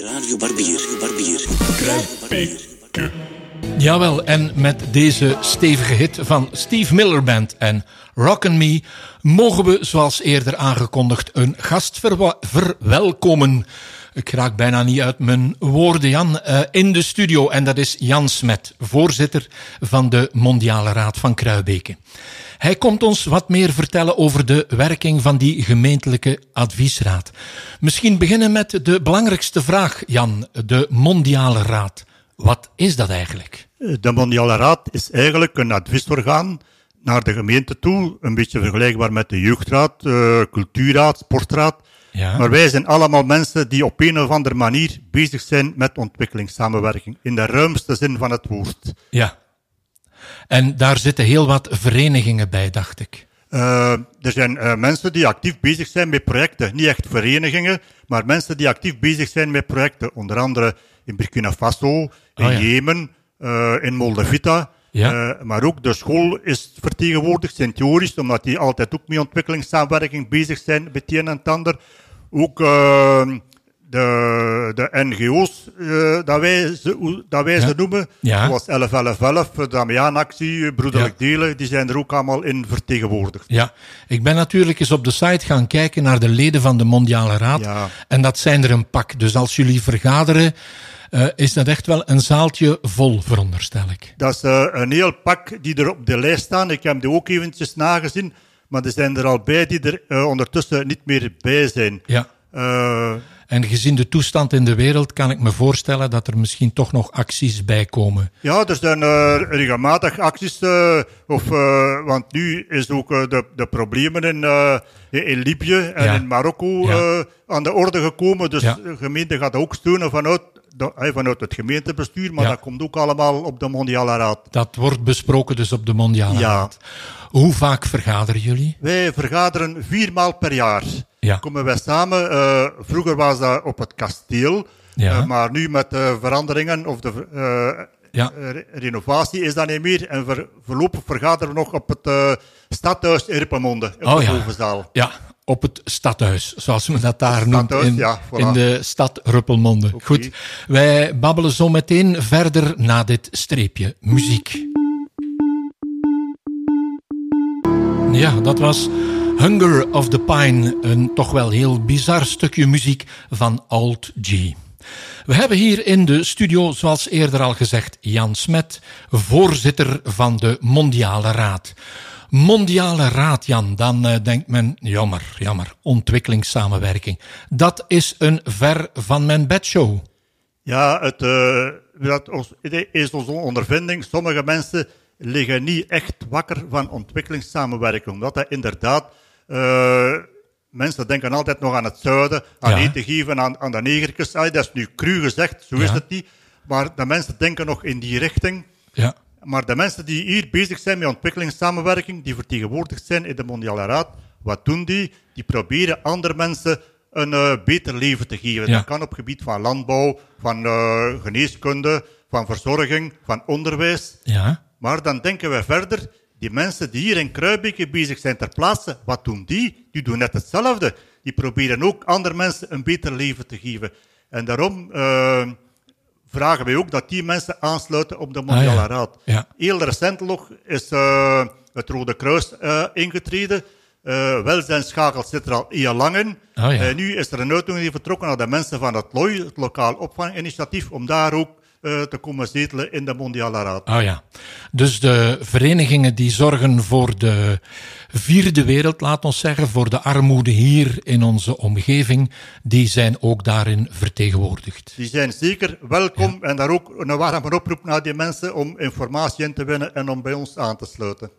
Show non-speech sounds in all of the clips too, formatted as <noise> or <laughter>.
Radio Barbier. Barbier. Jawel, en met deze stevige hit van Steve Miller Band en Rockin' Me mogen we, zoals eerder aangekondigd, een gast verwelkomen. Ik raak bijna niet uit mijn woorden, Jan. eh, in de studio, en dat is Jan Smet, voorzitter van de Mondiale Raad van Kruibeke. Hij komt ons wat meer vertellen over de werking van die gemeentelijke adviesraad. Misschien beginnen met de belangrijkste vraag, Jan, de Mondiale Raad. Wat is dat eigenlijk? De Mondiale Raad is eigenlijk een adviesorgaan naar de gemeente toe. Een beetje vergelijkbaar met de Jeugdraad, eh, Cultuurraad, Sportraad. Ja. Maar wij zijn allemaal mensen die op een of andere manier bezig zijn met ontwikkelingssamenwerking. In de ruimste zin van het woord. Ja. En daar zitten heel wat verenigingen bij, dacht ik. Eh, er zijn eh, mensen die actief bezig zijn met projecten. Niet echt verenigingen, maar mensen die actief bezig zijn met projecten. Onder andere in Burkina Faso, in Oh ja. Jemen, eh, in Moldavita. Ja. Eh, maar ook de school is vertegenwoordigd, Sint-Joris, omdat die altijd ook met ontwikkelingssamenwerking bezig zijn, met het een en het ander. Ook eh, de, de NGO's, eh, dat wij ze, dat wij Ja. ze noemen, Ja. zoals 1111, de Damiaanactie, Broederlijk Ja. Delen, die zijn er ook allemaal in vertegenwoordigd. Ja, ik ben natuurlijk eens op de site gaan kijken naar de leden van de Mondiale Raad. En dat zijn er een pak. Dus als jullie vergaderen, eh, is dat echt wel een zaaltje vol, veronderstel ik. Dat is eh, een heel pak die er op de lijst staan. Ik heb die ook eventjes nagezien. Maar er zijn er al bij die er eh, ondertussen niet meer bij zijn. Ja. En gezien de toestand in de wereld kan ik me voorstellen dat er misschien toch nog acties bij komen. ja, er zijn regelmatig acties. of, want nu is ook de, de problemen in, in Libië en Ja. in Marokko Ja. aan de orde gekomen. Dus Ja. de gemeente gaat ook steunen vanuit, vanuit het gemeentebestuur. Maar Ja. dat komt ook allemaal op de Mondiale Raad. Dat wordt besproken dus op de Mondiale Ja. Raad. Hoe vaak vergaderen jullie? Wij vergaderen vier maal per jaar. Ja. Komen wij samen. eh, vroeger was dat op het kasteel. Ja. eh, maar nu met de veranderingen of de eh, re- renovatie is dat niet meer. En ver, voorlopig vergaderen we nog op het stadhuis in Rippemonde. Op Oh de ja. bovenzaal. Ja, op het stadhuis, zoals men dat daar noemt in, ja, voilà. in de stad Ruppelmonde. Goed, wij babbelen zo meteen verder na dit streepje muziek. Ja, dat was Hunger of the Pine, een toch wel heel bizar stukje muziek van Alt G. We hebben hier in de studio, zoals eerder al gezegd, Jan Smet, voorzitter van de Mondiale Raad. Mondiale Raad, Jan, dan eh, denkt men, jammer, jammer, ontwikkelingssamenwerking. Dat is een ver van mijn bedshow. Ja, het, eh, dat is onze ondervinding. Sommige mensen liggen niet echt wakker van ontwikkelingssamenwerking. Omdat dat inderdaad... eh, mensen denken altijd nog aan het zuiden, aan Ja. eten geven aan, aan de negertjes. Dat is nu cru gezegd, zo is het niet. Maar de mensen denken nog in die richting. Ja, Maar de mensen die hier bezig zijn met ontwikkelingssamenwerking, die vertegenwoordigd zijn in de Mondiale Raad, wat doen die? Die proberen andere mensen een eh, beter leven te geven. Ja. Dat kan op gebied van landbouw, van eh, geneeskunde, van verzorging, van onderwijs. ja, Maar dan denken wij verder, die mensen die hier in Kruibeke bezig zijn ter plaatse, wat doen die? Die doen net hetzelfde. Die proberen ook andere mensen een beter leven te geven. En daarom eh, vragen wij ook dat die mensen aansluiten op de Mondiale Ah, ja. Raad. Ja. Heel recent nog is eh, het Rode Kruis eh, ingetreden. Eh welzijnsschakel zit er al heel lang in. Ah, ja. Nu is er een uitnodiging vertrokken naar de mensen van het LOI, het Lokaal Opvanginitiatief, om daar ook te komen zetelen in de Mondiale Raad. Ah ja. Dus de verenigingen die zorgen voor de vierde wereld, laat ons zeggen, voor de armoede hier in onze omgeving, die zijn ook daarin vertegenwoordigd. Die zijn zeker welkom en daar ook een warme oproep naar die mensen om informatie in te winnen en om bij ons aan te sluiten.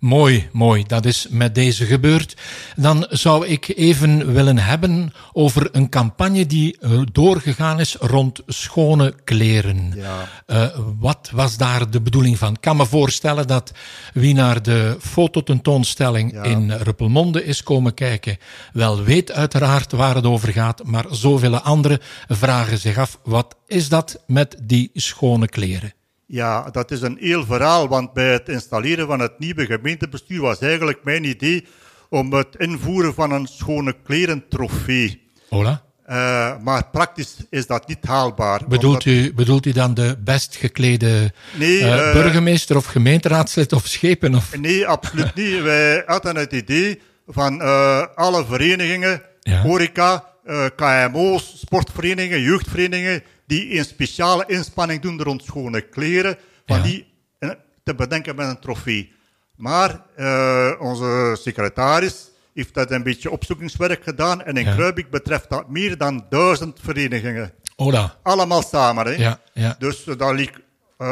Mooi, mooi. Dat is met deze gebeurd. Dan zou ik even willen hebben over een campagne die eh, doorgegaan is rond schone kleren. Ja. Eh, wat was daar de bedoeling van? Ik kan me voorstellen dat wie naar de fototentoonstelling Ja. in Ruppelmonde is komen kijken, wel weet uiteraard waar het over gaat, maar zoveel anderen vragen zich af, wat is dat met die schone kleren? Ja, dat is een heel verhaal, want bij het installeren van het nieuwe gemeentebestuur was eigenlijk mijn idee om het invoeren van een schone kleren trofee. Hola? Eh, maar praktisch is dat niet haalbaar. Bedoelt omdat- u, bedoelt u dan de best geklede Nee, eh, eh, burgemeester of gemeenteraadslid of schepen? Of... Nee, absoluut niet. <laughs> Wij hadden het idee van alle verenigingen, Ja. horeca, KMO's, sportverenigingen, jeugdverenigingen, die een speciale inspanning doen rond schone kleren, van Ja. die eh, te bedenken met een trofee. Maar eh, onze secretaris heeft dat een beetje opzoekingswerk gedaan en in Ja. Kruibik betreft dat meer dan duizend verenigingen. Ola, Allemaal samen. Hè? ja, ja. Dus eh, dat liep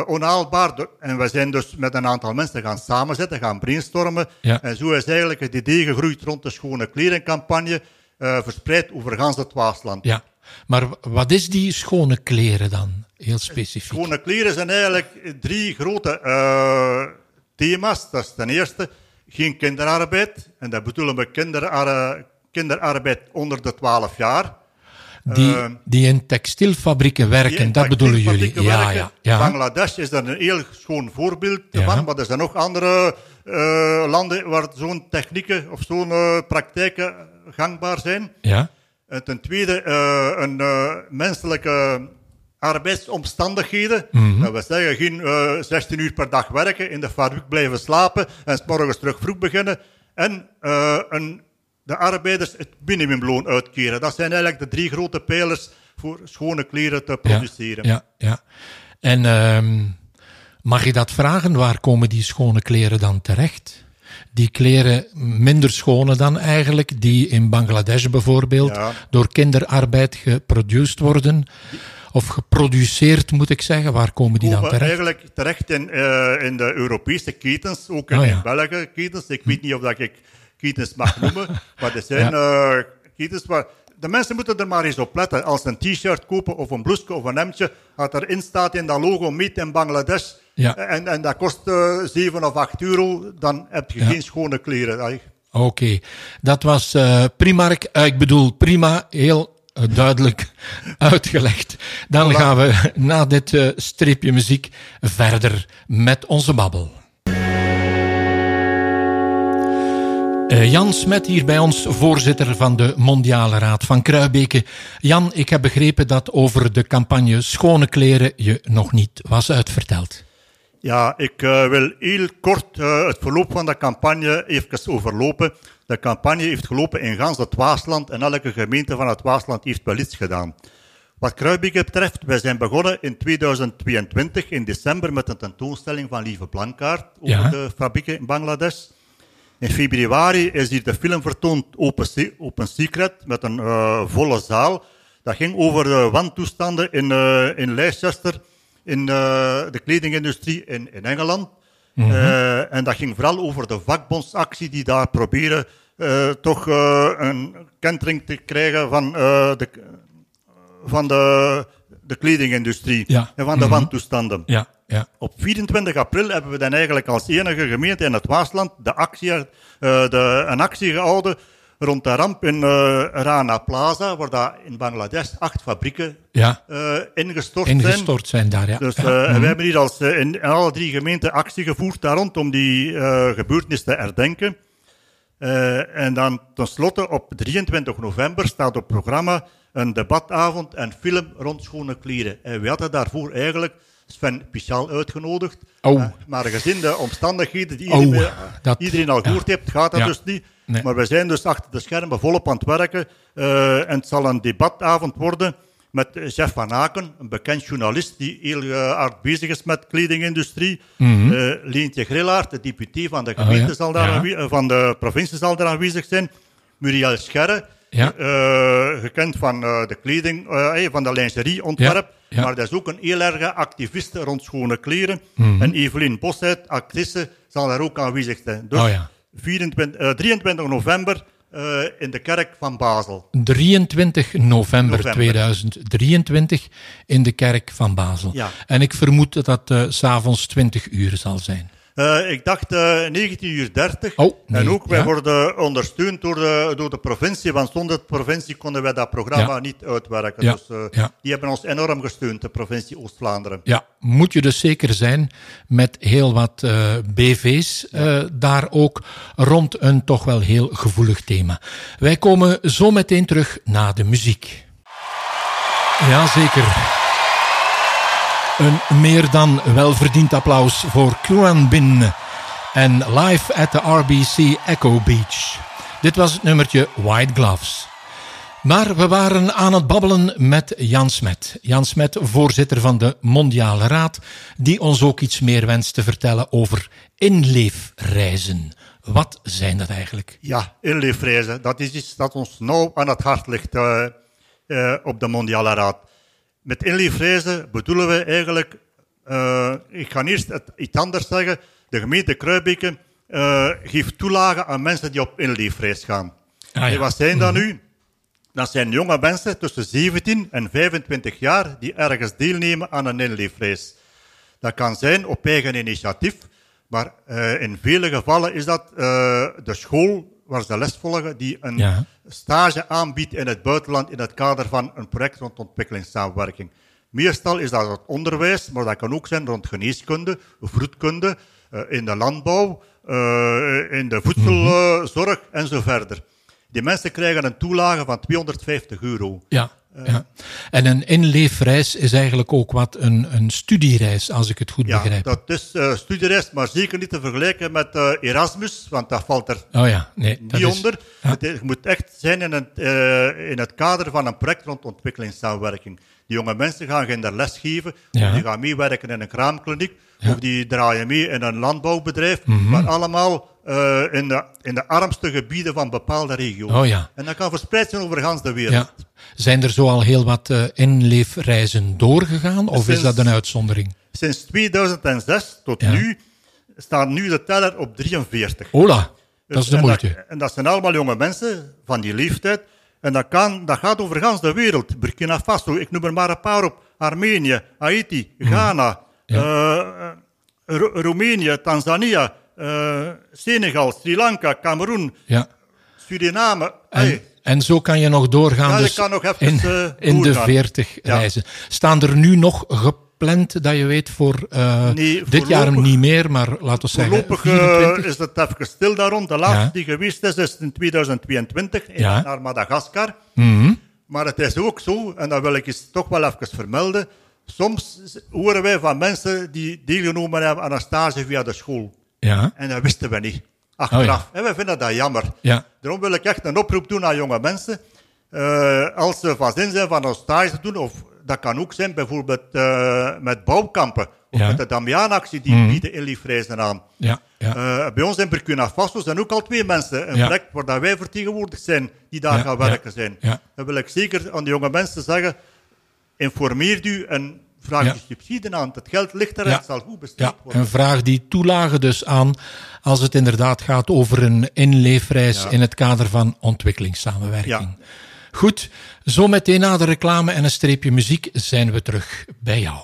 onhaalbaar. En we zijn dus met een aantal mensen gaan samenzitten, gaan brainstormen. Ja. En zo is eigenlijk het idee gegroeid rond de schone klerencampagne, verspreid over gans het Waasland. ja. Maar wat is die schone kleren dan, heel specifiek? Schone kleren zijn eigenlijk drie grote eh, thema's. Dat is ten eerste geen kinderarbeid. En dat bedoelen we kinderarbeid, kinderarbeid onder de 12 jaar. Die, eh, die in textielfabrieken werken, in dat bedoelen jullie? Ja, werken. ja, ja. Bangladesh is daar een heel schoon voorbeeld Ja. van, maar er zijn nog andere eh, landen waar zo'n technieken of zo'n praktijken gangbaar zijn. ja. En ten tweede, eh, een eh, menselijke arbeidsomstandigheden. Mhm. Dat wil zeggen, geen eh 16 uur per dag werken, in de fabriek blijven slapen en s morgens terug vroeg beginnen. En eh, een, de arbeiders het minimumloon uitkeren. Dat zijn eigenlijk de drie grote pijlers voor schone kleren te produceren. Ja, ja. En ehm, mag je dat vragen? Waar komen die schone kleren dan terecht? Die kleren minder schone dan eigenlijk, die in Bangladesh bijvoorbeeld Ja. door kinderarbeid geproduceerd worden. Of geproduceerd moet ik zeggen. Waar komen die dan terecht? eigenlijk terecht in, eh, in de Europese ketens, ook in, Oh, ja. in Belgische ketens. Ik weet niet of dat ik ketens mag noemen, <laughs> maar er zijn eh, ketens waar... De mensen moeten er maar eens op letten. Als ze een t-shirt kopen of een blouse of een hemdje, dat erin staat in dat logo Meet in Bangladesh, Ja. en, en dat kost eh 7 of 8 euro, dan heb je Ja. geen schone kleren. Oké, dat was eh Primark. Eh, ik bedoel, prima, heel eh, duidelijk <laughs> uitgelegd. Dan Voilà. gaan we na dit eh, streepje muziek verder met onze babbel. Eh, Jan Smet hier bij ons, voorzitter van de Mondiale Raad van Kruibeke. Jan, ik heb begrepen dat over de campagne Schone Kleren je nog niet was uitverteld. Ja, ik eh, wil heel kort eh, het verloop van de campagne even overlopen. De campagne heeft gelopen in gans het Waasland en elke gemeente van het Waasland heeft wel iets gedaan. Wat Kruibeke betreft, wij zijn begonnen in 2022 in december met een tentoonstelling van Lieve Blankaart over Ja. de fabrieken in Bangladesh. In februari is hier de film vertoond Open, Se- Open Secret met een eh, volle zaal. Dat ging over de wantoestanden in, eh, in Leicester, in eh, de kledingindustrie in, in Engeland. Eh, en dat ging vooral over de vakbondsactie die daar proberen toch een kentering te krijgen van, de, van de, de kledingindustrie Ja. en van de wantoestanden. Ja, ja. Op 24 april hebben we dan eigenlijk als enige gemeente in het Waasland de actie, eh, de, een actie gehouden rond de ramp in eh, Rana Plaza, waar daar in Bangladesh acht fabrieken ja. eh, ingestort, zijn. Ingestort zijn daar, ja. Dus ja. we hebben hier als, in, in alle drie gemeenten actie gevoerd daar rond om die gebeurtenis te herdenken. En dan tenslotte op 23 november staat op het programma een debatavond en film rond schone kleren. En we hadden daarvoor eigenlijk Sven speciaal uitgenodigd. Oh. Maar gezien de omstandigheden die Oh, iedereen, dat- iedereen al ja. gehoord heeft, gaat dat Ja. dus niet. Nee. Maar we zijn dus achter de schermen volop aan het werken. eh, en het zal een debatavond worden met Jeff van Aken, een bekend journalist die heel hard bezig is met kledingindustrie. Leentje Grillaert, de deputé van de gemeente. Oh, ja. zal daar Ja. van de provincie zal daar aanwezig zijn. Muriel Scherre, Ja. eh, gekend van eh, de kleding, eh, van de lingerieontwerp. Ja. Maar dat is ook een heel erge activiste rond schone kleren. Mhm. En Evelien Bosheid, actrice, zal daar ook aanwezig zijn. Dus Oh ja. 24, eh, 23 november in de kerk van Basel. 23 november, November. 2023 in de kerk van Basel. Ja. En ik vermoed dat dat s s'avonds 20 uur zal zijn. Eh, ik dacht eh 19 uur 30. Oh, en ook, wij ja. worden ondersteund door de, door de provincie, want zonder de provincie konden wij dat programma Ja. niet uitwerken. Ja, Dus eh, die hebben ons enorm gesteund, de provincie Oost-Vlaanderen. Ja, moet je dus zeker zijn met heel wat BV's daar ook rond een toch wel heel gevoelig thema. Wij komen zo meteen terug na de muziek. Jazeker. Een meer dan welverdiend applaus voor Kuan Bin en live at the RBC Echo Beach. Dit was het nummertje White Gloves. Maar we waren aan het babbelen met Jan Smet. Jan Smet, voorzitter van de Mondiale Raad, die ons ook iets meer wenst te vertellen over inleefreizen. Wat zijn dat eigenlijk? Ja, inleefreizen, dat is iets dat ons nauw aan het hart ligt uh, uh, op de Mondiale Raad. Met inleefreizen bedoelen we eigenlijk, uh, ik ga eerst het, iets anders zeggen, de gemeente Kruibeke geeft toelagen aan mensen die op inleefreis gaan. Ah, ja. En wat zijn dat nu? Dat zijn jonge mensen tussen 17 en 25 jaar die ergens deelnemen aan een inleefreis. Dat kan zijn op eigen initiatief, maar uh, in vele gevallen is dat uh, de school waar ze les volgen die een ja. stage aanbiedt in het buitenland in het kader van een project rond ontwikkelingssamenwerking. Meestal is dat het onderwijs, maar dat kan ook zijn rond geneeskunde, vroedkunde, uh, in de landbouw, in de voedselzorg en zo verder. Die mensen krijgen een toelage van 250 euro. Ja. Uh, ja. En een inleefreis is eigenlijk ook wat een, een studiereis, als ik het goed ja, begrijp. dat is uh, studiereis, maar zeker niet te vergelijken met uh, Erasmus, want dat valt er oh ja, nee, niet is, onder. Ja. Het, moet echt zijn in het, in het kader van een project rond ontwikkelingssamenwerking. Die jonge mensen gaan geen les geven, ja. die gaan meewerken in een kraamkliniek, of die draaien mee in een landbouwbedrijf, mm -hmm. maar allemaal uh, in, de, in de armste gebieden van bepaalde regio's. Oh, ja. En dat kan verspreid zijn over gans de wereld. Ja. Zijn er zo al heel wat uh, inleefreizen doorgegaan, of sinds, is dat een uitzondering? Sinds 2006 tot ja. nu staat nu de teller op 43. Ola, dat is de en moeite. Dat, en dat zijn allemaal jonge mensen van die leeftijd. En dat, kan, dat gaat over gans de wereld. Burkina Faso, ik noem er maar een paar op. Armenië, Haiti, Ghana, mm. ja. uh, Roemenië, Tanzania, uh, Senegal, Sri Lanka, Cameroen, ja. Suriname. En, en, zo kan je nog doorgaan ja, dus kan nog even, in, uh, in de 40 ja. reizen. Staan er nu nog gepland, dat je weet, voor uh, nee, dit jaar niet meer, maar laten we zeggen Voorlopig is het even stil daar rond. De laatste die geweest is, is in 2022 in, naar Madagaskar. Mm -hmm. Maar het is ook zo, en dat wil ik eens toch wel even vermelden, soms horen wij van mensen die deelgenomen hebben aan een stage via de school. Ja. En dat wisten we niet. Achteraf. Oh, ja. En we vinden dat jammer. Ja. Daarom wil ik echt een oproep doen aan jonge mensen. Uh, als ze van zin zijn van een stage te doen, of dat kan ook zijn bijvoorbeeld uh, met bouwkampen, of ja. met de Damianactie, die Mhm. bieden inliefreizen aan. Ja, ja. Uh, bij ons in Burkina Faso zijn ook al twee mensen, een plek waar dat wij vertegenwoordigd zijn, die daar gaan werken zijn. ja. Dan wil ik zeker aan de jonge mensen zeggen, informeer u en vraag Ja. je subsidie aan. Het geld ligt er en Ja. het zal goed besteed Ja, worden. en vraag die toelage dus aan als het inderdaad gaat over een inleefreis in het kader van ontwikkelingssamenwerking. Goed, zo meteen na de reclame en een streepje muziek zijn we terug bij jou.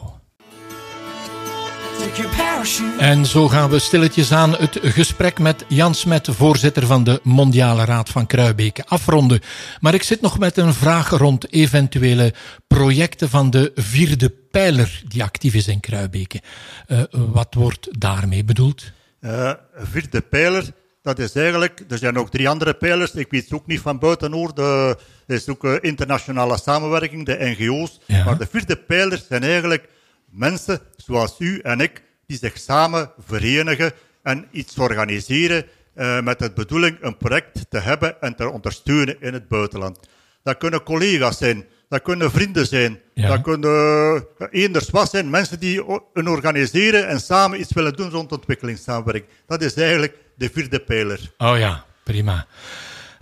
En zo gaan we stilletjes aan het gesprek met Jan Smet, voorzitter van de Mondiale Raad van Kruibeke, afronden. Maar ik zit nog met een vraag rond eventuele projecten van de vierde pijler die actief is in Kruibeke. Uh, wat wordt daarmee bedoeld? Uh, vierde pijler, dat is eigenlijk, er zijn ook drie andere pijlers, ik weet het ook niet van buiten hoor, de, er is ook uh, internationale samenwerking, de NGO's, Ja. maar de vierde pijlers zijn eigenlijk mensen zoals u en ik, die zich samen verenigen en iets organiseren uh, met de bedoeling een project te hebben en te ondersteunen in het buitenland. Dat kunnen collega's zijn, dat kunnen vrienden zijn, Ja. dat kunnen uh, eenders wat zijn, mensen die een organiseren en samen iets willen doen rond ontwikkelingssamenwerking. Dat is eigenlijk de vierde pijler. Oh ja, prima.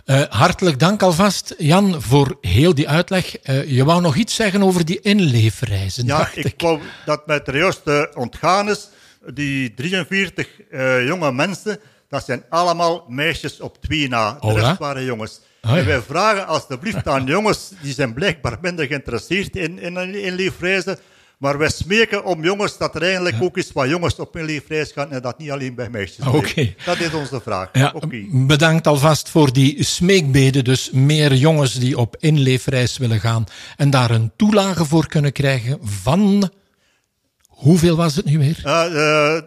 Uh, hartelijk dank alvast, Jan, voor heel die uitleg. Uh, je wou nog iets zeggen over die inleefreizen, Ja, dacht ik, ik. wou dat mij er juist uh, ontgaan is. Die 43 uh, jonge mensen, dat zijn allemaal meisjes op twee na. De rest waren jongens. Oh, ja. En wij vragen alstublieft aan jongens, die zijn blijkbaar minder geïnteresseerd in, in. Maar wij smeken om jongens dat er eigenlijk ook eens wat jongens op inleefreis gaan en dat niet alleen bij meisjes. Oké. blijft. Dat is onze vraag. Ja, Oké. Bedankt alvast voor die smeekbeden. Dus meer jongens die op inleefreis willen gaan en daar een toelage voor kunnen krijgen van. Hoeveel was het nu weer? Uh, uh,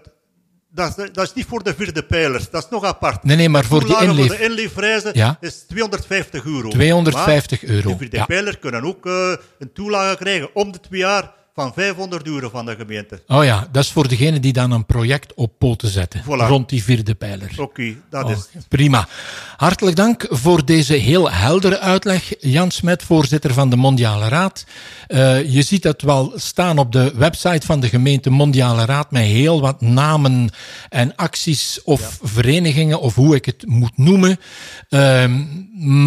dat is, dat is niet voor de vierde pijlers, dat is nog apart. Nee, nee, maar voor die inleef... voor de inleefreizen Ja. is 250 euro. 250 Maar euro, De vierde ja. pijlers kunnen ook eh, een toelage krijgen om de twee jaar van 500 euro van de gemeente. Oh ja, dat is voor degene die dan een project op poten zetten. Voilà. Rond die vierde pijler. Oké, dat Oh, is het. prima. Hartelijk dank voor deze heel heldere uitleg. Jan Smet, voorzitter van de Mondiale Raad. Eh, je ziet het wel staan op de website van de gemeente Mondiale Raad met heel wat namen en acties of verenigingen of hoe ik het moet noemen. Ehm,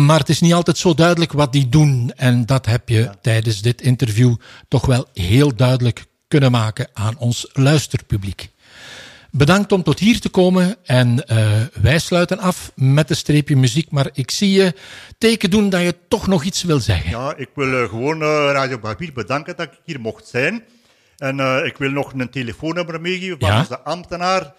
maar het is niet altijd zo duidelijk wat die doen. En dat heb je tijdens dit interview toch wel heel duidelijk kunnen maken aan ons luisterpubliek. Bedankt om tot hier te komen en eh, wij sluiten af met een streepje muziek. Maar ik zie je teken doen dat je toch nog iets wil zeggen. Ja, ik wil eh, gewoon eh, Radio Barbier bedanken dat ik hier mocht zijn. En ik wil nog een telefoonnummer meegeven van Ja. onze ambtenaar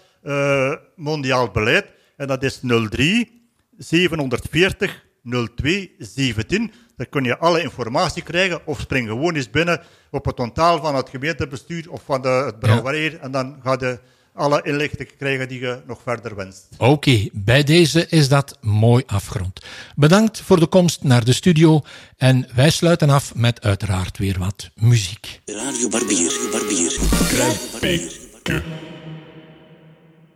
Mondiaal Beleid. En dat is 03 740 02 17. Daar kun je alle informatie krijgen of spring gewoon eens binnen op het totaal van het gemeentebestuur of van de, het brouwerij. En dan ga je alle inlichtingen krijgen die je nog verder wenst. Oké, bij deze is dat mooi afgerond. Bedankt voor de komst naar de studio en wij sluiten af met uiteraard weer wat muziek. Radio Barbier. Barbier. Kruipeke.